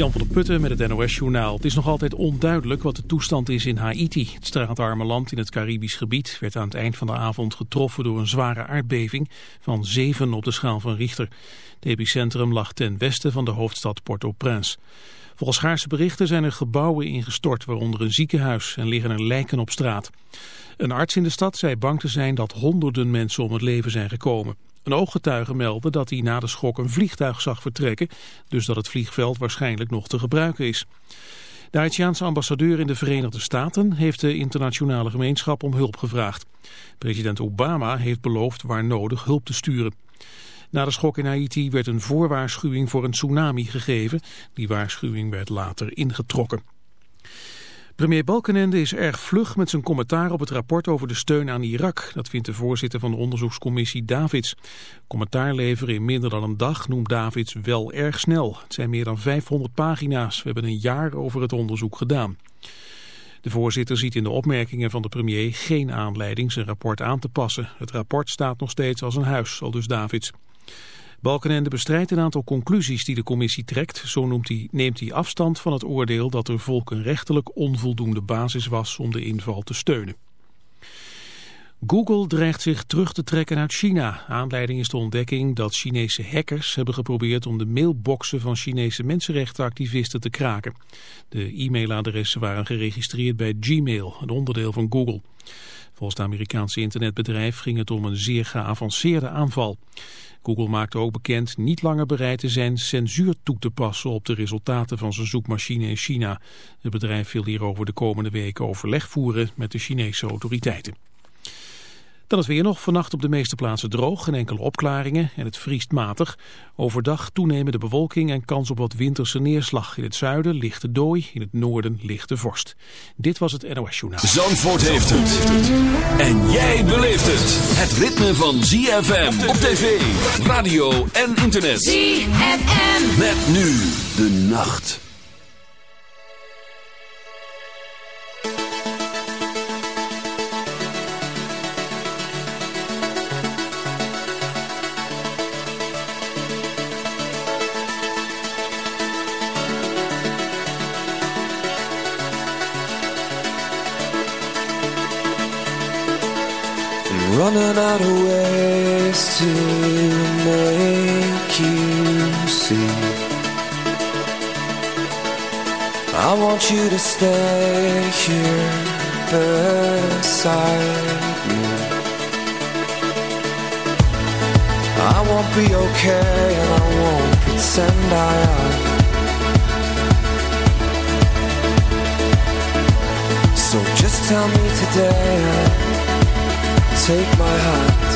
Jan van der Putten met het NOS-journaal. Het is nog altijd onduidelijk wat de toestand is in Haiti. Het straatarme land in het Caribisch gebied werd aan het eind van de avond getroffen door een zware aardbeving van 7 op de schaal van Richter. Het epicentrum lag ten westen van de hoofdstad Port-au-Prince. Volgens Gaarse berichten zijn er gebouwen ingestort, waaronder een ziekenhuis, en liggen er lijken op straat. Een arts in de stad zei bang te zijn dat honderden mensen om het leven zijn gekomen. Een ooggetuige meldde dat hij na de schok een vliegtuig zag vertrekken, dus dat het vliegveld waarschijnlijk nog te gebruiken is. De Haitiaanse ambassadeur in de Verenigde Staten heeft de internationale gemeenschap om hulp gevraagd. President Obama heeft beloofd waar nodig hulp te sturen. Na de schok in Haiti werd een voorwaarschuwing voor een tsunami gegeven. Die waarschuwing werd later ingetrokken. Premier Balkenende is erg vlug met zijn commentaar op het rapport over de steun aan Irak. Dat vindt de voorzitter van de onderzoekscommissie Davids. Commentaar leveren in minder dan een dag noemt Davids wel erg snel. Het zijn meer dan 500 pagina's. We hebben een jaar over het onderzoek gedaan. De voorzitter ziet in de opmerkingen van de premier geen aanleiding zijn rapport aan te passen. Het rapport staat nog steeds als een huis, al dus Davids. Balkenende bestrijdt een aantal conclusies die de commissie trekt. Zo noemt hij, neemt hij afstand van het oordeel dat er volkenrechtelijk onvoldoende basis was om de inval te steunen. Google dreigt zich terug te trekken uit China. Aanleiding is de ontdekking dat Chinese hackers hebben geprobeerd om de mailboxen van Chinese mensenrechtenactivisten te kraken. De e-mailadressen waren geregistreerd bij Gmail, een onderdeel van Google. Volgens het Amerikaanse internetbedrijf ging het om een zeer geavanceerde aanval. Google maakte ook bekend niet langer bereid te zijn censuur toe te passen op de resultaten van zijn zoekmachine in China. Het bedrijf wil hierover de komende weken overleg voeren met de Chinese autoriteiten. Dan is weer nog vannacht op de meeste plaatsen droog en enkele opklaringen en het vriest matig. Overdag toenemende bewolking en kans op wat winterse neerslag. In het zuiden lichte dooi, in het noorden lichte vorst. Dit was het NOS Journaal. Zandvoort heeft het. En jij beleeft het. Het ritme van ZFM op tv, radio en internet. ZFM. Met nu de nacht. Okay and I won't pretend I am. So just tell me today take my hand.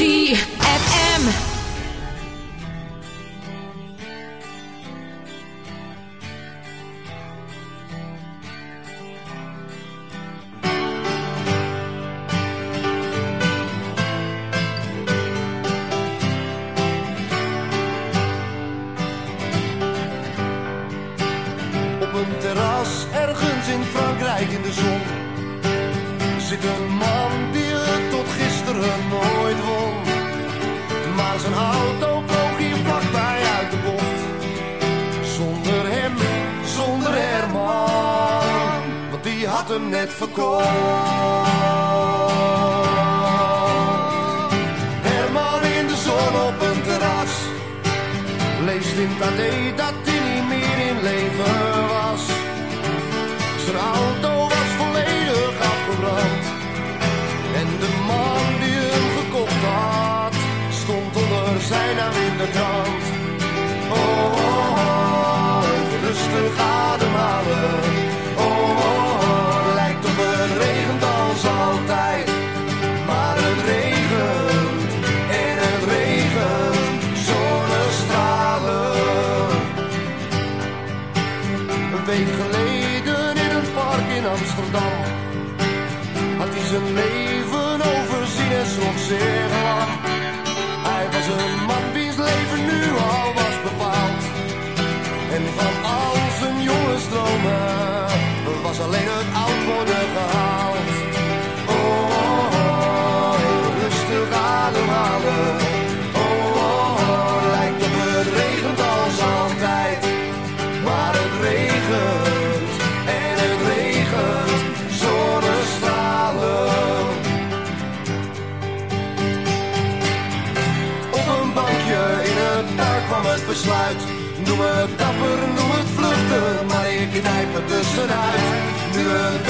energy. knijpt er tussenuit. Nu een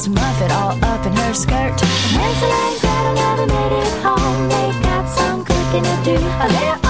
Miss Muffet all up in her skirt. And Hansel and Gretel never made it home. They got some cooking to do. Oh,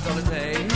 cents on the pay.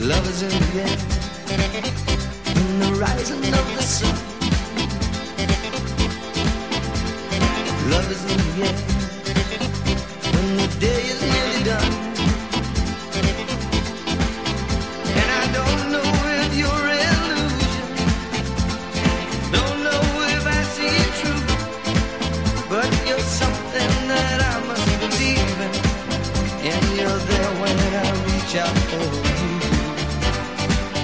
Love is in the air, in the rising of the sun. Love is in the air, when the day is nearly done.